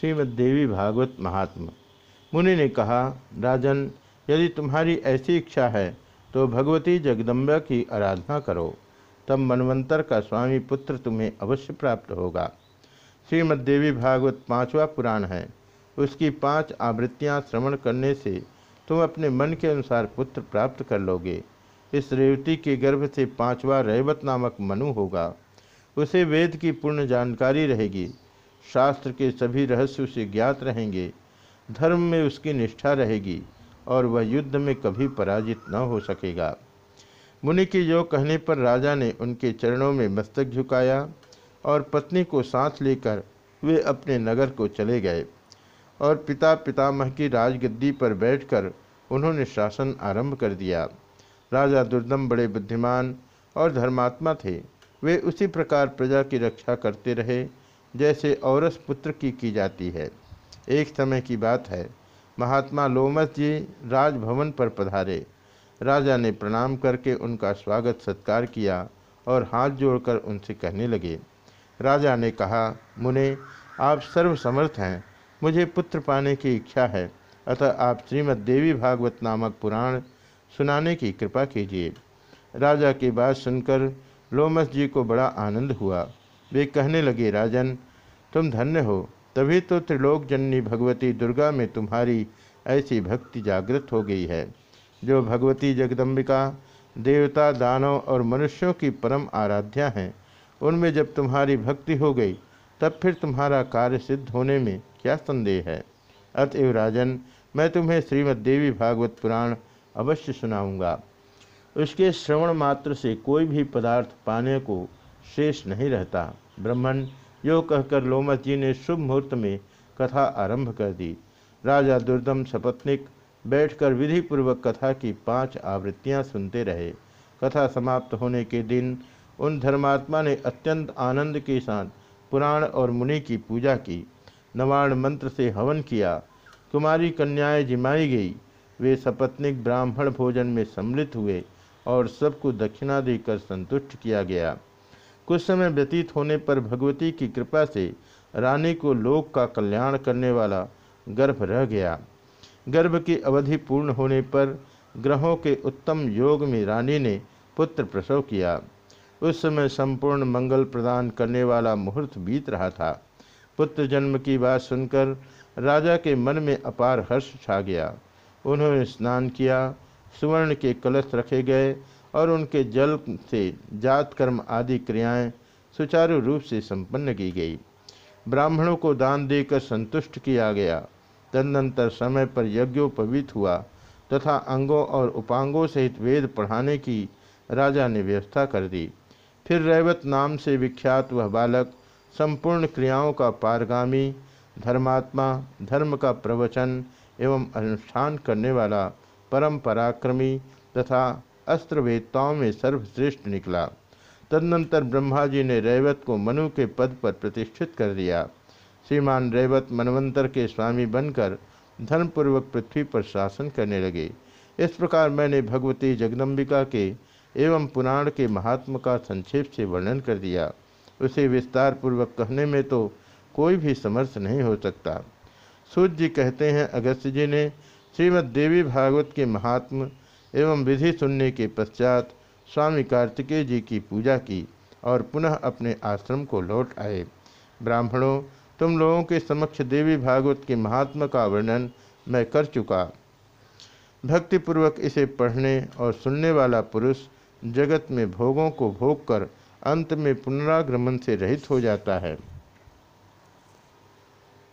श्रीमद्देवी भागवत महात्मा। मुनि ने कहा, राजन, यदि तुम्हारी ऐसी इच्छा है तो भगवती जगदम्बा की आराधना करो। तब मनवंतर का स्वामी पुत्र तुम्हें अवश्य प्राप्त होगा। श्रीमद्देवी भागवत पांचवा पुराण है। उसकी पाँच आवृत्तियाँ श्रवण करने से तुम अपने मन के अनुसार पुत्र प्राप्त कर लोगे। इस रेवती के गर्भ से पांचवा रेवत नामक मनु होगा। उसे वेद की पूर्ण जानकारी रहेगी। शास्त्र के सभी रहस्य उसे ज्ञात रहेंगे। धर्म में उसकी निष्ठा रहेगी और वह युद्ध में कभी पराजित न हो सकेगा। मुनि के योग कहने पर राजा ने उनके चरणों में मस्तक झुकाया और पत्नी को सांस लेकर वे अपने नगर को चले गए और पिता पितामह की राजगद्दी पर बैठकर उन्होंने शासन आरंभ कर दिया। राजा दुर्दम बड़े बुद्धिमान और धर्मात्मा थे। वे उसी प्रकार प्रजा की रक्षा करते रहे जैसे औरस पुत्र की की जाती है। एक समय की बात है। महात्मा लोमस जी राजभवन पर पधारे। राजा ने प्रणाम करके उनका स्वागत सत्कार किया और हाथ जोड़कर उनसे कहने लगे। राजा ने कहा, मुने, आप सर्वसमर्थ हैं। मुझे पुत्र पाने की इच्छा है। अतः आप श्रीमद देवी भागवत नामक पुराण सुनाने की कृपा कीजिए। राजा की बात सुनकर लोमस जी को बड़ा आनंद हुआ। वे कहने लगे, राजन, तुम धन्य हो, तभी तो त्रिलोक जननी भगवती दुर्गा में तुम्हारी ऐसी भक्ति जागृत हो गई है, जो भगवती जगदम्बिका, देवता, दानव और मनुष्यों की परम आराध्या हैं। उनमें जब तुम्हारी भक्ति हो गई, तब फिर तुम्हारा कार्य सिद्ध होने में क्या संदेह है? अतएव राजन, मैं तुम्हें श्रीमद देवी भागवत पुराण अवश्य सुनाऊँगा। उसके श्रवण मात्र से कोई भी पदार्थ पाने को शेष नहीं रहता। ब्राह्मण यो कहकर लोमस जी ने शुभ मुहूर्त में कथा आरंभ कर दी। राजा दुर्दम सपत्निक बैठकर विधिपूर्वक कथा की पाँच आवृत्तियाँ सुनते रहे। कथा समाप्त होने के दिन उन धर्मात्मा ने अत्यंत आनंद के साथ पुराण और मुनि की पूजा की। नवाण मंत्र से हवन किया। कुमारी कन्याएँ जिमाई गई। वे सपत्निक ब्राह्मण भोजन में सम्मिलित हुए और सबको दक्षिणा देकर संतुष्ट किया गया। कुछ समय व्यतीत होने पर भगवती की कृपा से रानी को लोक का कल्याण करने वाला गर्भ रह गया। गर्भ की अवधि पूर्ण होने पर ग्रहों के उत्तम योग में रानी ने पुत्र प्रसव किया। उस समय संपूर्ण मंगल प्रदान करने वाला मुहूर्त बीत रहा था। पुत्र जन्म की बात सुनकर राजा के मन में अपार हर्ष छा गया। उन्होंने स्नान किया, सुवर्ण के कलश रखे गए और उनके जल से जात, कर्म आदि क्रियाएँ सुचारू रूप से संपन्न की गई। ब्राह्मणों को दान देकर संतुष्ट किया गया। तदनंतर समय पर यज्ञोपवीत हुआ तथा अंगों और उपांगों सहित वेद पढ़ाने की राजा ने व्यवस्था कर दी। फिर रैवत नाम से विख्यात वह बालक संपूर्ण क्रियाओं का पारगामी, धर्मात्मा, धर्म का प्रवचन एवं अनुष्ठान करने वाला परम पराक्रमी तथा अस्त्रवेदताओं में सर्वश्रेष्ठ निकला। तदनंतर ब्रह्मा जी ने रेवत को मनु के पद पर प्रतिष्ठित कर दिया। श्रीमान रेवत मनवंतर के स्वामी बनकर धर्मपूर्वक पृथ्वी पर शासन करने लगे। इस प्रकार मैंने भगवती जगदम्बिका के एवं पुराण के महात्म का संक्षेप से वर्णन कर दिया। उसे विस्तार पूर्वक कहने में तो कोई भी समर्थ नहीं हो सकता। सूर्य जी कहते हैं अगस्त जी ने श्रीमद देवी भागवत के महात्म एवं विधि सुनने के पश्चात स्वामी कार्तिकेय जी की पूजा की और पुनः अपने आश्रम को लौट आए। ब्राह्मणों, तुम लोगों के समक्ष देवी भागवत के महात्मा का वर्णन मैं कर चुका। भक्तिपूर्वक इसे पढ़ने और सुनने वाला पुरुष जगत में भोगों को भोग कर अंत में पुनरागमन से रहित हो जाता है।